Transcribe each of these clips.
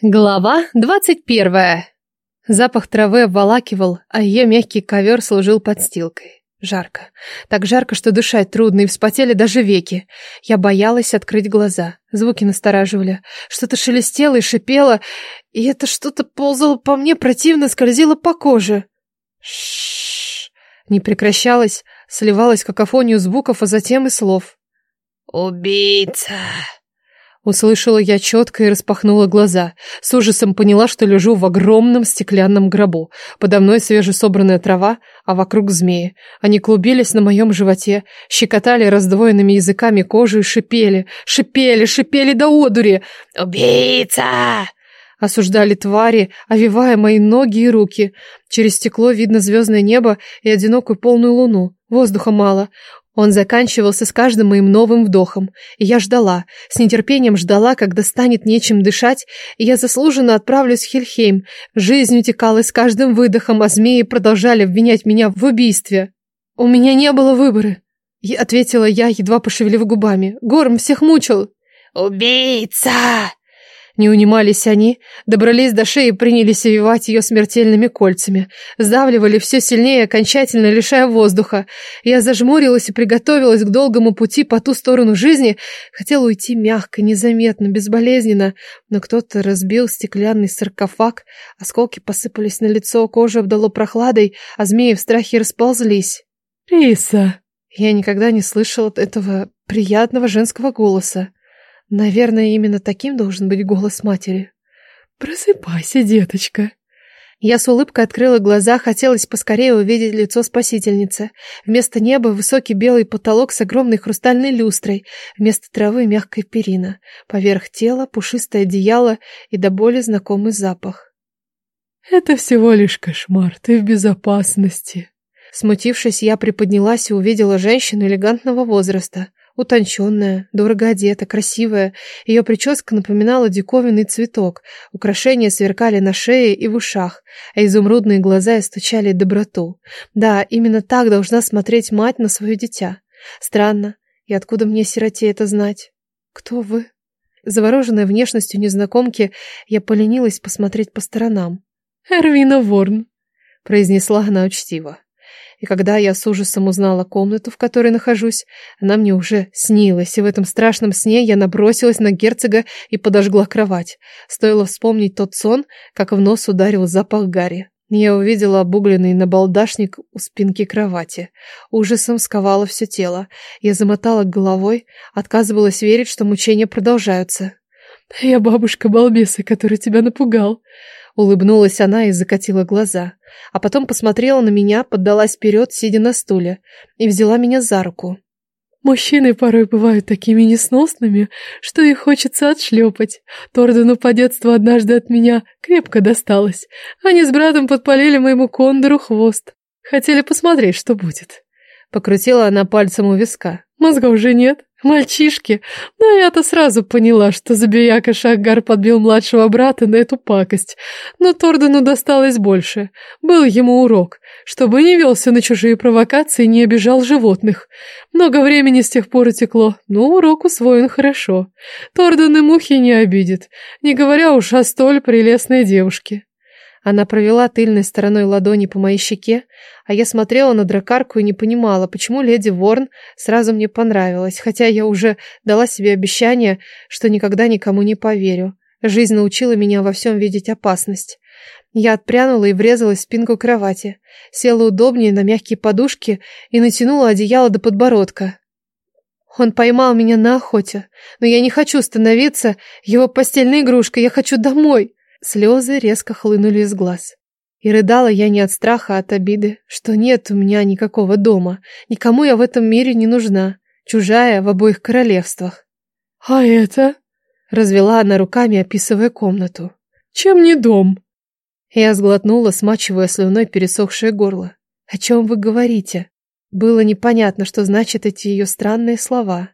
Глава двадцать первая. Запах травы обволакивал, а ее мягкий ковер служил подстилкой. Жарко. Так жарко, что дышать трудно, и вспотели даже веки. Я боялась открыть глаза. Звуки настораживали. Что-то шелестело и шипело, и это что-то ползало по мне, противно скользило по коже. Шш. Не прекращалось, сливалась какофонию звуков, а затем и слов. «Убийца!» Услышала я четко и распахнула глаза. С ужасом поняла, что лежу в огромном стеклянном гробу. Подо мной свежесобранная трава, а вокруг змеи. Они клубились на моем животе, щекотали раздвоенными языками кожу и шипели, шипели, шипели до одури. «Убийца!» Осуждали твари, овивая мои ноги и руки. Через стекло видно звездное небо и одинокую полную луну. Воздуха мало. Он заканчивался с каждым моим новым вдохом, и я ждала, с нетерпением ждала, когда станет нечем дышать, и я заслуженно отправлюсь в Хельхейм. Жизнь утекала с каждым выдохом, а змеи продолжали обвинять меня в убийстве. У меня не было выбора, ответила я, едва пошевелив губами. Горм всех мучил. «Убийца!» Не унимались они, добрались до шеи и принялись овивать ее смертельными кольцами. Сдавливали все сильнее, окончательно лишая воздуха. Я зажмурилась и приготовилась к долгому пути по ту сторону жизни. Хотела уйти мягко, незаметно, безболезненно, но кто-то разбил стеклянный саркофаг, осколки посыпались на лицо, кожу обдало прохладой, а змеи в страхе расползлись. «Риса!» Я никогда не слышала этого приятного женского голоса. Наверное, именно таким должен быть голос матери. «Просыпайся, деточка!» Я с улыбкой открыла глаза, хотелось поскорее увидеть лицо спасительницы. Вместо неба высокий белый потолок с огромной хрустальной люстрой, вместо травы мягкая перина, поверх тела пушистое одеяло и до боли знакомый запах. «Это всего лишь кошмар, ты в безопасности!» Смутившись, я приподнялась и увидела женщину элегантного возраста. Утонченная, дорого одета, красивая, ее прическа напоминала диковинный цветок, украшения сверкали на шее и в ушах, а изумрудные глаза источали доброту. Да, именно так должна смотреть мать на свое дитя. Странно, и откуда мне, сироте, это знать? Кто вы? Завороженная внешностью незнакомки, я поленилась посмотреть по сторонам. «Эрвина Ворн», — произнесла она учтиво. И когда я с ужасом узнала комнату, в которой нахожусь, она мне уже снилась, и в этом страшном сне я набросилась на герцога и подожгла кровать. Стоило вспомнить тот сон, как в нос ударил запах гари. Я увидела обугленный набалдашник у спинки кровати. Ужасом сковало все тело. Я замотала головой, отказывалась верить, что мучения продолжаются. «Я бабушка балбеса, который тебя напугал», Улыбнулась она и закатила глаза. А потом посмотрела на меня, поддалась вперед, сидя на стуле, и взяла меня за руку. Мужчины порой бывают такими несносными, что их хочется отшлепать. Тордену по детству однажды от меня крепко досталось. Они с братом подпалили моему кондору хвост. Хотели посмотреть, что будет. Покрутила она пальцем у виска. Мозга уже нет. Мальчишки. Но я-то сразу поняла, что забияка Шаггар подбил младшего брата на эту пакость. Но Тордену досталось больше. Был ему урок, чтобы не велся на чужие провокации и не обижал животных. Много времени с тех пор утекло, но урок усвоен хорошо. Торден и мухи не обидит, не говоря уж о столь прелестной девушке. Она провела тыльной стороной ладони по моей щеке, а я смотрела на дракарку и не понимала, почему леди Ворн сразу мне понравилась, хотя я уже дала себе обещание, что никогда никому не поверю. Жизнь научила меня во всем видеть опасность. Я отпрянула и врезалась в спинку кровати, села удобнее на мягкие подушки и натянула одеяло до подбородка. Он поймал меня на охоте, но я не хочу становиться его постельной игрушкой, я хочу домой. Слезы резко хлынули из глаз. И рыдала я не от страха, а от обиды, что нет у меня никакого дома. Никому я в этом мире не нужна. Чужая в обоих королевствах. «А это?» — развела она руками, описывая комнату. «Чем не дом?» Я сглотнула, смачивая слюной пересохшее горло. «О чем вы говорите?» Было непонятно, что значат эти ее странные слова.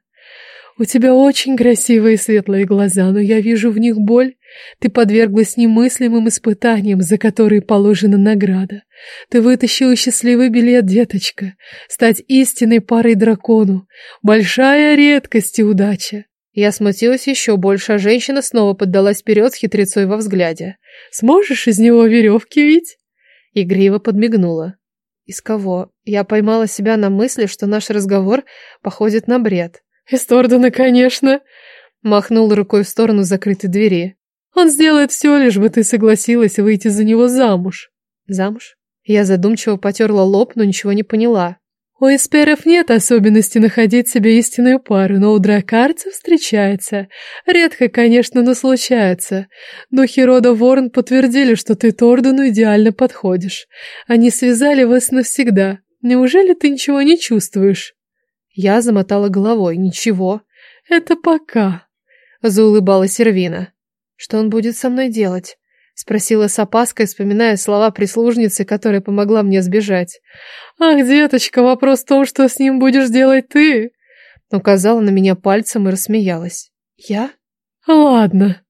«У тебя очень красивые светлые глаза, но я вижу в них боль. Ты подверглась немыслимым испытаниям, за которые положена награда. Ты вытащила счастливый билет, деточка. Стать истинной парой дракону. Большая редкость и удача. Я смутилась еще больше, а женщина снова поддалась вперед с хитрецой во взгляде. «Сможешь из него веревки вить?» Игриво подмигнула. Из кого? Я поймала себя на мысли, что наш разговор походит на бред. «Из Тордена, конечно!» Махнул рукой в сторону закрытой двери. «Он сделает все, лишь бы ты согласилась выйти за него замуж». «Замуж?» Я задумчиво потерла лоб, но ничего не поняла. У эсперов нет особенности находить себе истинную пару, но у дракарцев встречается. Редко, конечно, но случается. Духи рода Ворон подтвердили, что ты Тордену идеально подходишь. Они связали вас навсегда. Неужели ты ничего не чувствуешь? Я замотала головой. Ничего. Это пока. Заулыбалась Сервина. Что он будет со мной делать? Спросила с опаской, вспоминая слова прислужницы, которая помогла мне сбежать. «Ах, деточка, вопрос в том, что с ним будешь делать ты!» Указала на меня пальцем и рассмеялась. «Я?» «Ладно».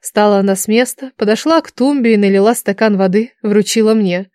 Встала она с места, подошла к тумбе и налила стакан воды, вручила мне.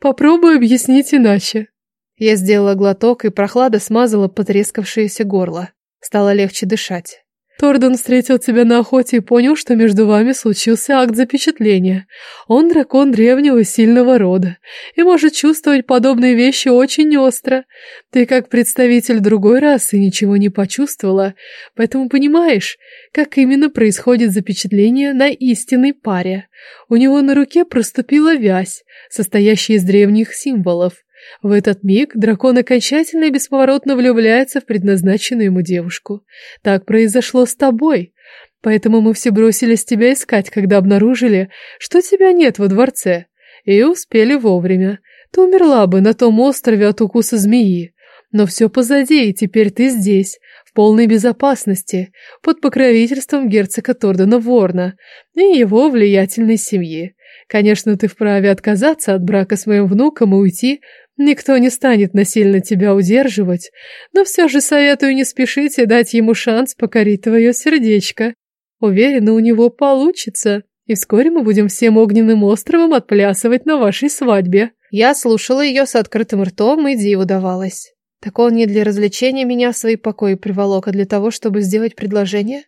«Попробуй объяснить иначе». Я сделала глоток, и прохлада смазала потрескавшееся горло. Стало легче дышать. Тордон встретил тебя на охоте и понял, что между вами случился акт запечатления. Он дракон древнего сильного рода и может чувствовать подобные вещи очень остро. Ты как представитель другой расы ничего не почувствовала, поэтому понимаешь, как именно происходит запечатление на истинной паре. У него на руке проступила вязь, состоящая из древних символов. В этот миг дракон окончательно и бесповоротно влюбляется в предназначенную ему девушку. Так произошло с тобой. Поэтому мы все бросились тебя искать, когда обнаружили, что тебя нет во дворце. И успели вовремя. Ты умерла бы на том острове от укуса змеи. Но все позади, и теперь ты здесь, в полной безопасности, под покровительством герцога Тордена Ворна и его влиятельной семьи. Конечно, ты вправе отказаться от брака с моим внуком и уйти, Никто не станет насильно тебя удерживать, но все же советую не спешить и дать ему шанс покорить твое сердечко. Уверена, у него получится, и вскоре мы будем всем огненным островом отплясывать на вашей свадьбе». Я слушала ее с открытым ртом, и диву давалась. Так он не для развлечения меня в свои покои приволок, а для того, чтобы сделать предложение?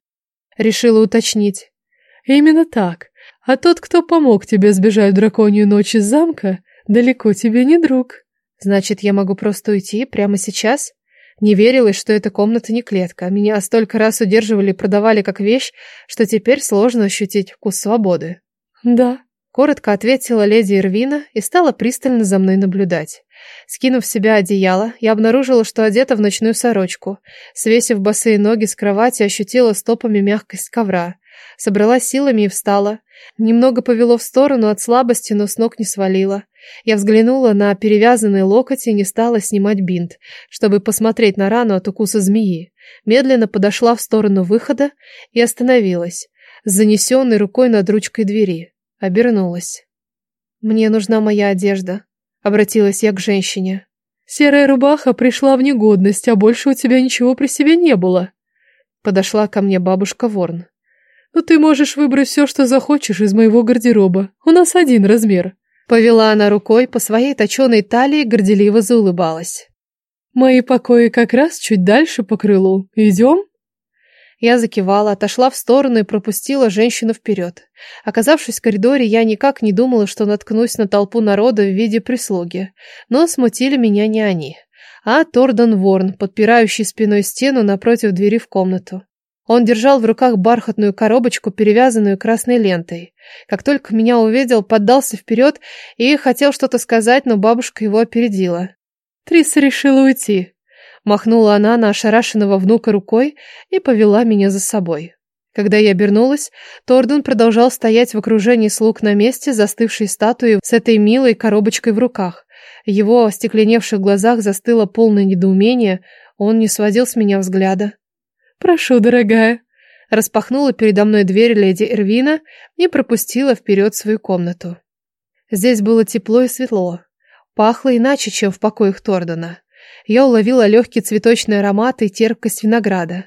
Решила уточнить. Именно так. А тот, кто помог тебе сбежать в драконью ночь из замка, далеко тебе не друг. Значит, я могу просто уйти прямо сейчас? Не верилось, что эта комната не клетка. Меня столько раз удерживали и продавали как вещь, что теперь сложно ощутить вкус свободы. Да, коротко ответила леди Ирвина и стала пристально за мной наблюдать. Скинув с себя одеяло, я обнаружила, что одета в ночную сорочку. Свесив босые ноги с кровати, ощутила стопами мягкость ковра. Собралась силами и встала. Немного повело в сторону от слабости, но с ног не свалила. Я взглянула на перевязанный локоть и не стала снимать бинт, чтобы посмотреть на рану от укуса змеи. Медленно подошла в сторону выхода и остановилась, с занесенной рукой над ручкой двери. Обернулась. «Мне нужна моя одежда», — обратилась я к женщине. «Серая рубаха пришла в негодность, а больше у тебя ничего при себе не было». Подошла ко мне бабушка Ворн. «Ну ты можешь выбрать все, что захочешь из моего гардероба. У нас один размер». Повела она рукой по своей точеной талии горделиво заулыбалась. «Мои покои как раз чуть дальше по крылу. Идем?» Я закивала, отошла в сторону и пропустила женщину вперед. Оказавшись в коридоре, я никак не думала, что наткнусь на толпу народа в виде прислуги. Но смутили меня не они, а Тордан Ворн, подпирающий спиной стену напротив двери в комнату. Он держал в руках бархатную коробочку, перевязанную красной лентой. Как только меня увидел, поддался вперед и хотел что-то сказать, но бабушка его опередила. Триса решила уйти. Махнула она на ошарашенного внука рукой и повела меня за собой. Когда я обернулась, Торден продолжал стоять в окружении слуг на месте, застывшей статуей с этой милой коробочкой в руках. Его остекленевших глазах застыло полное недоумение, он не сводил с меня взгляда. «Прошу, дорогая». Распахнула передо мной дверь леди Эрвина и пропустила вперед свою комнату. Здесь было тепло и светло. Пахло иначе, чем в покоях Тордона. Я уловила легкий цветочный аромат и терпкость винограда.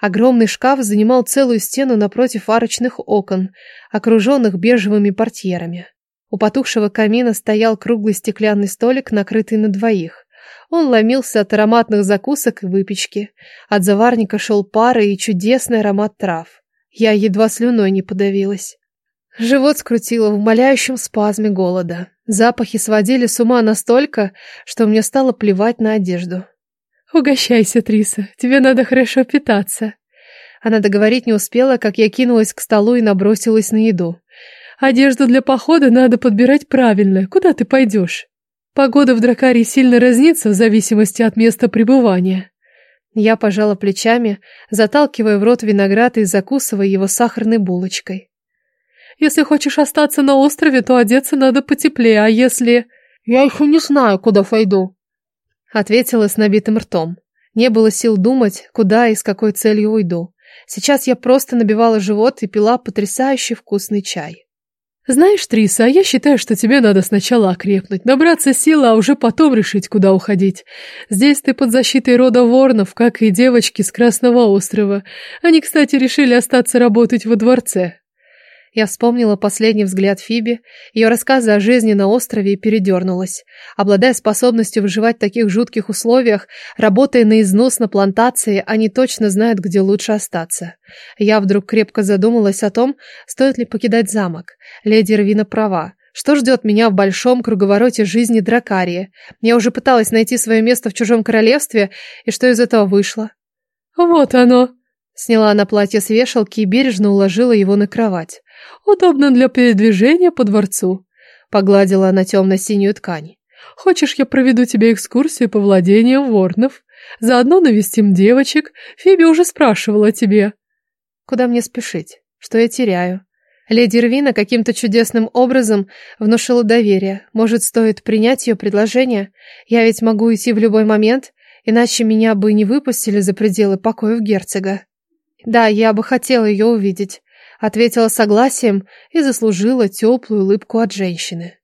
Огромный шкаф занимал целую стену напротив арочных окон, окруженных бежевыми портьерами. У потухшего камина стоял круглый стеклянный столик, накрытый на двоих. Он ломился от ароматных закусок и выпечки. От заварника шел пар и чудесный аромат трав. Я едва слюной не подавилась. Живот скрутило в умоляющем спазме голода. Запахи сводили с ума настолько, что мне стало плевать на одежду. «Угощайся, Триса, тебе надо хорошо питаться». Она договорить не успела, как я кинулась к столу и набросилась на еду. «Одежду для похода надо подбирать правильно. Куда ты пойдешь? Погода в Дракарии сильно разнится в зависимости от места пребывания». Я пожала плечами, заталкивая в рот виноград и закусывая его сахарной булочкой. Если хочешь остаться на острове, то одеться надо потеплее, а если... Я еще не знаю, куда пойду. Ответила с набитым ртом. Не было сил думать, куда и с какой целью уйду. Сейчас я просто набивала живот и пила потрясающий вкусный чай. Знаешь, Триса, я считаю, что тебе надо сначала окрепнуть, набраться силы, а уже потом решить, куда уходить. Здесь ты под защитой рода Ворнов, как и девочки с Красного острова. Они, кстати, решили остаться работать во дворце. Я вспомнила последний взгляд Фиби, ее рассказы о жизни на острове и передернулась. Обладая способностью выживать в таких жутких условиях, работая на износ на плантации, они точно знают, где лучше остаться. Я вдруг крепко задумалась о том, стоит ли покидать замок. Леди Рвина права. Что ждет меня в большом круговороте жизни Дракарии? Я уже пыталась найти свое место в чужом королевстве, и что из этого вышло? «Вот оно!» Сняла она платье с вешалки и бережно уложила его на кровать. Удобно для передвижения по дворцу. Погладила она темно-синюю ткань. Хочешь, я проведу тебе экскурсию по владениям ворнов? Заодно навестим девочек. Фиби уже спрашивала о тебе. Куда мне спешить? Что я теряю? Леди Рвина каким-то чудесным образом внушила доверие. Может, стоит принять ее предложение? Я ведь могу идти в любой момент, иначе меня бы не выпустили за пределы покоев герцога. Да, я бы хотела ее увидеть ответила согласием и заслужила теплую улыбку от женщины.